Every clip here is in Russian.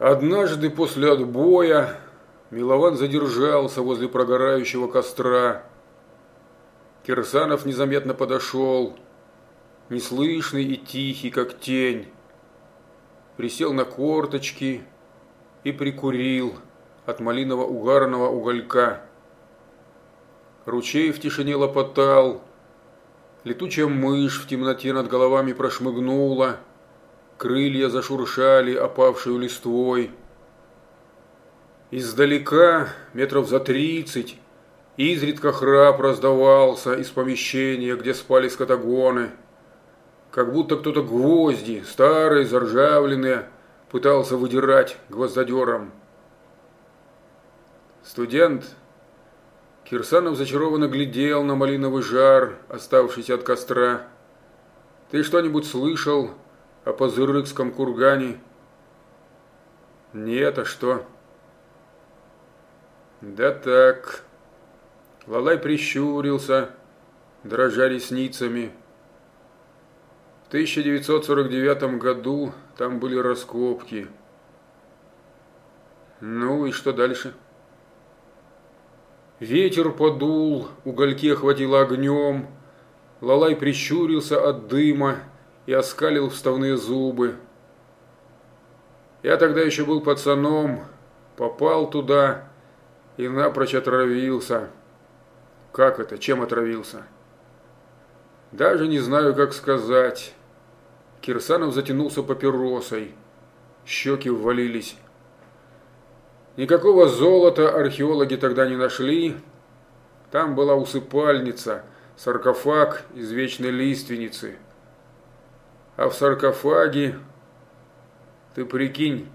Однажды после отбоя Милован задержался возле прогорающего костра. Кирсанов незаметно подошел, неслышный и тихий, как тень. Присел на корточки и прикурил от малиново-угарного уголька. Ручей в тишине лопотал, летучая мышь в темноте над головами прошмыгнула, крылья зашуршали опавшую листвой. Издалека, метров за тридцать, изредка храп раздавался из помещения, где спали скотагоны. Как будто кто-то гвозди, старые, заржавленные, пытался выдирать гвоздодером. Студент Кирсанов зачарованно глядел на малиновый жар, оставшийся от костра. «Ты что-нибудь слышал о Пазырыкском кургане?» «Нет, а что?» «Да так». Лалай прищурился, дрожа ресницами. В 1949 году там были раскопки. Ну и что дальше? Ветер подул, угольки охватило огнем. Лалай прищурился от дыма и оскалил вставные зубы. Я тогда еще был пацаном, попал туда и напрочь отравился. Как это? Чем отравился? Даже не знаю, как сказать. Кирсанов затянулся папиросой. Щеки ввалились. Никакого золота археологи тогда не нашли. Там была усыпальница, саркофаг из вечной лиственницы. А в саркофаге, ты прикинь,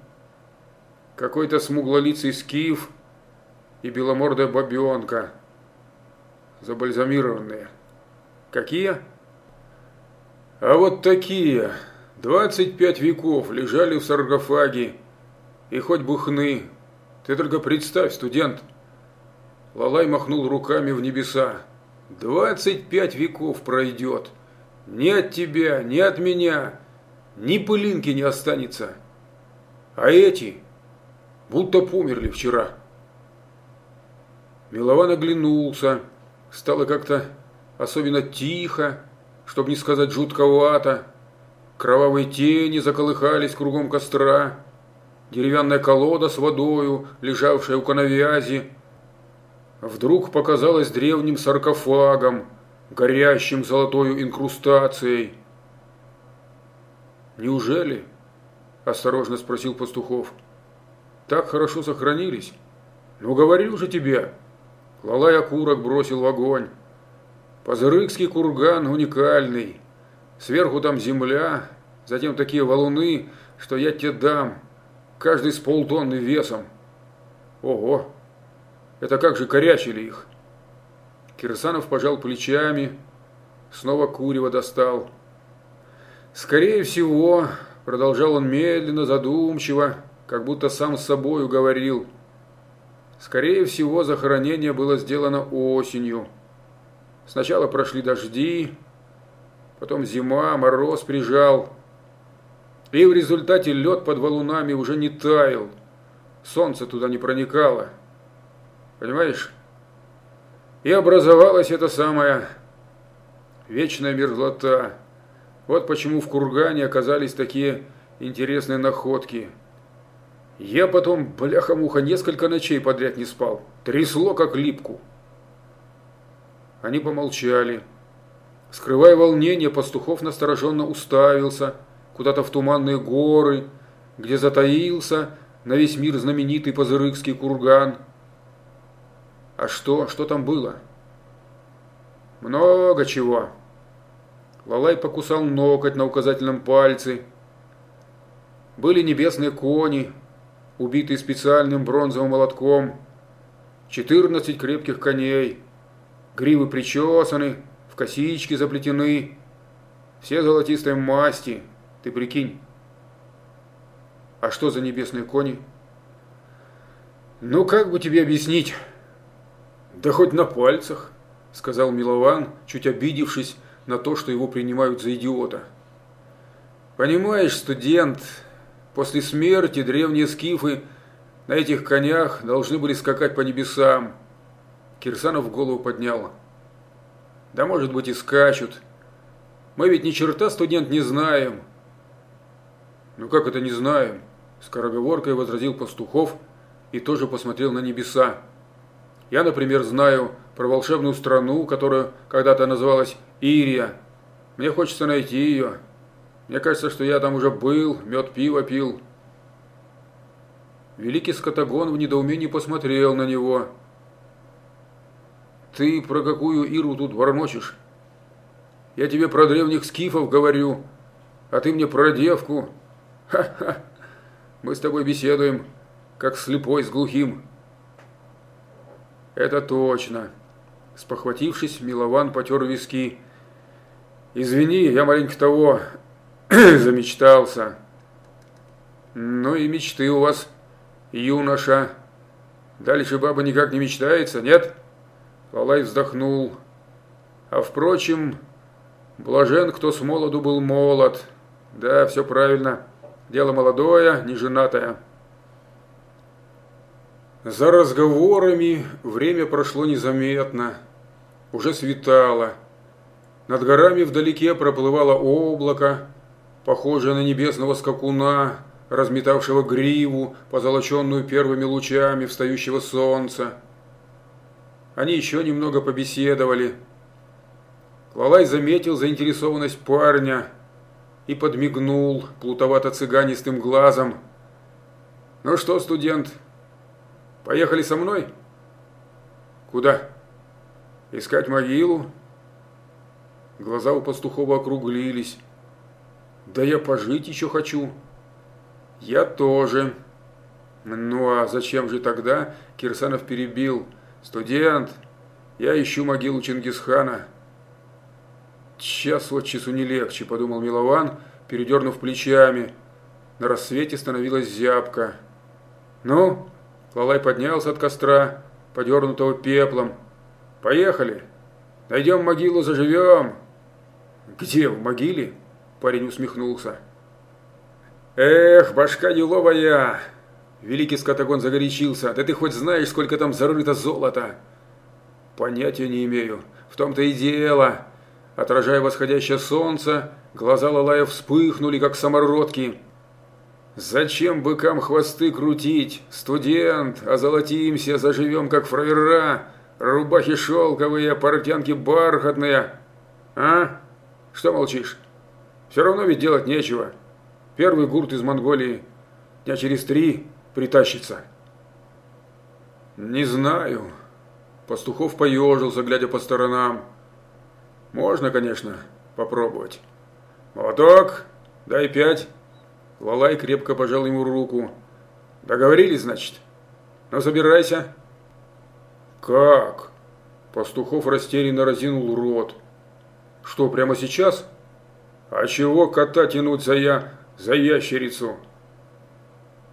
какой-то смуглолицый скиф и беломордая бабенка, забальзамированные. Какие? А вот такие, 25 веков лежали в саркофаге, и хоть бы хны. Ты только представь, студент. Лалай махнул руками в небеса. 25 веков пройдет. Ни от тебя, ни от меня, ни пылинки не останется. А эти будто померли вчера. Милован оглянулся. Стало как-то особенно тихо, чтобы не сказать жутковато. Кровавые тени заколыхались кругом костра. Деревянная колода с водою, лежавшая у коновязи, вдруг показалась древним саркофагом, горящим золотою инкрустацией. «Неужели?» – осторожно спросил Пастухов. «Так хорошо сохранились? Ну, говорил же тебе!» Лалай окурок бросил в огонь. Позырыкский курган уникальный. Сверху там земля, затем такие валуны, что я тебе дам. Каждый с полтонны весом. Ого! Это как же корячили их? Кирсанов пожал плечами, снова курево достал. Скорее всего, продолжал он медленно, задумчиво, как будто сам с собою говорил – Скорее всего, захоронение было сделано осенью. Сначала прошли дожди, потом зима, мороз прижал. И в результате лед под валунами уже не таял. Солнце туда не проникало. Понимаешь? И образовалась эта самая вечная мерзлота. Вот почему в кургане оказались такие интересные находки – я потом, бляха-муха, несколько ночей подряд не спал. Трясло, как липку. Они помолчали. Скрывая волнение, Пастухов настороженно уставился куда-то в туманные горы, где затаился на весь мир знаменитый Позырыкский курган. А что, что там было? Много чего. Лалай покусал ноготь на указательном пальце. Были небесные кони, убитый специальным бронзовым молотком, 14 крепких коней, гривы причесаны, в косички заплетены, все золотистой масти, ты прикинь. А что за небесные кони? Ну, как бы тебе объяснить? Да хоть на пальцах, сказал Милован, чуть обидевшись на то, что его принимают за идиота. Понимаешь, студент, после смерти древние скифы на этих конях должны были скакать по небесам. Кирсанов голову поднял. Да может быть и скачут. Мы ведь ни черта, студент, не знаем. Ну как это не знаем? Скороговоркой возразил Пастухов и тоже посмотрел на небеса. Я, например, знаю про волшебную страну, которая когда-то называлась Ирия. Мне хочется найти ее. Мне кажется, что я там уже был, мед пиво пил. Великий скотагон в недоумении посмотрел на него. «Ты про какую Иру тут бормочешь? Я тебе про древних скифов говорю, а ты мне про девку. Ха-ха! Мы с тобой беседуем, как слепой с глухим». «Это точно!» Спохватившись, Милован потер виски. «Извини, я маленько того замечтался». «Ну и мечты у вас юноша. Дальше баба никак не мечтается, нет? Лалай вздохнул. А впрочем, блажен, кто с молоду был молод. Да, все правильно. Дело молодое, не женатое. За разговорами время прошло незаметно. Уже светало. Над горами вдалеке проплывало облако, похожее на небесного скакуна, разметавшего гриву, позолоченную первыми лучами встающего солнца. Они еще немного побеседовали. Клалай заметил заинтересованность парня и подмигнул плутовато-цыганистым глазом. «Ну что, студент, поехали со мной?» «Куда?» «Искать могилу?» Глаза у пастухова округлились. «Да я пожить еще хочу!» «Я тоже». «Ну а зачем же тогда?» Кирсанов перебил. «Студент, я ищу могилу Чингисхана». «Час от часу не легче», – подумал Милован, передернув плечами. На рассвете становилась зябка. «Ну?» – Лалай поднялся от костра, подернутого пеплом. «Поехали! Найдем могилу, заживем!» «Где, в могиле?» – парень усмехнулся. «Эх, башка еловая!» Великий скотагон загорячился. «Да ты хоть знаешь, сколько там зарыто золота?» «Понятия не имею. В том-то и дело». Отражая восходящее солнце, глаза Лалая вспыхнули, как самородки. «Зачем быкам хвосты крутить? Студент, озолотимся, заживем, как фраера, рубахи шелковые, портянки бархатные. А? Что молчишь? Все равно ведь делать нечего». Первый гурт из Монголии дня через три притащится. Не знаю. Пастухов поежился, глядя по сторонам. Можно, конечно, попробовать. Молоток, дай пять. Лалай крепко пожал ему руку. Договорились, значит? Ну, собирайся. Как? Пастухов растерянно разинул рот. Что, прямо сейчас? А чего кота тянуть за я за ящерицу!»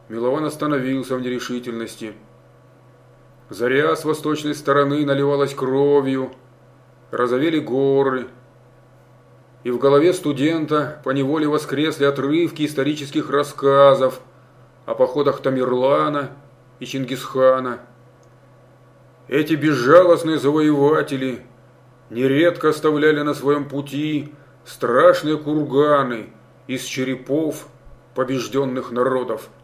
Милован остановился в нерешительности. Заря с восточной стороны наливалась кровью, разовели горы, и в голове студента поневоле воскресли отрывки исторических рассказов о походах Тамерлана и Чингисхана. Эти безжалостные завоеватели нередко оставляли на своем пути страшные курганы – из черепов побежденных народов –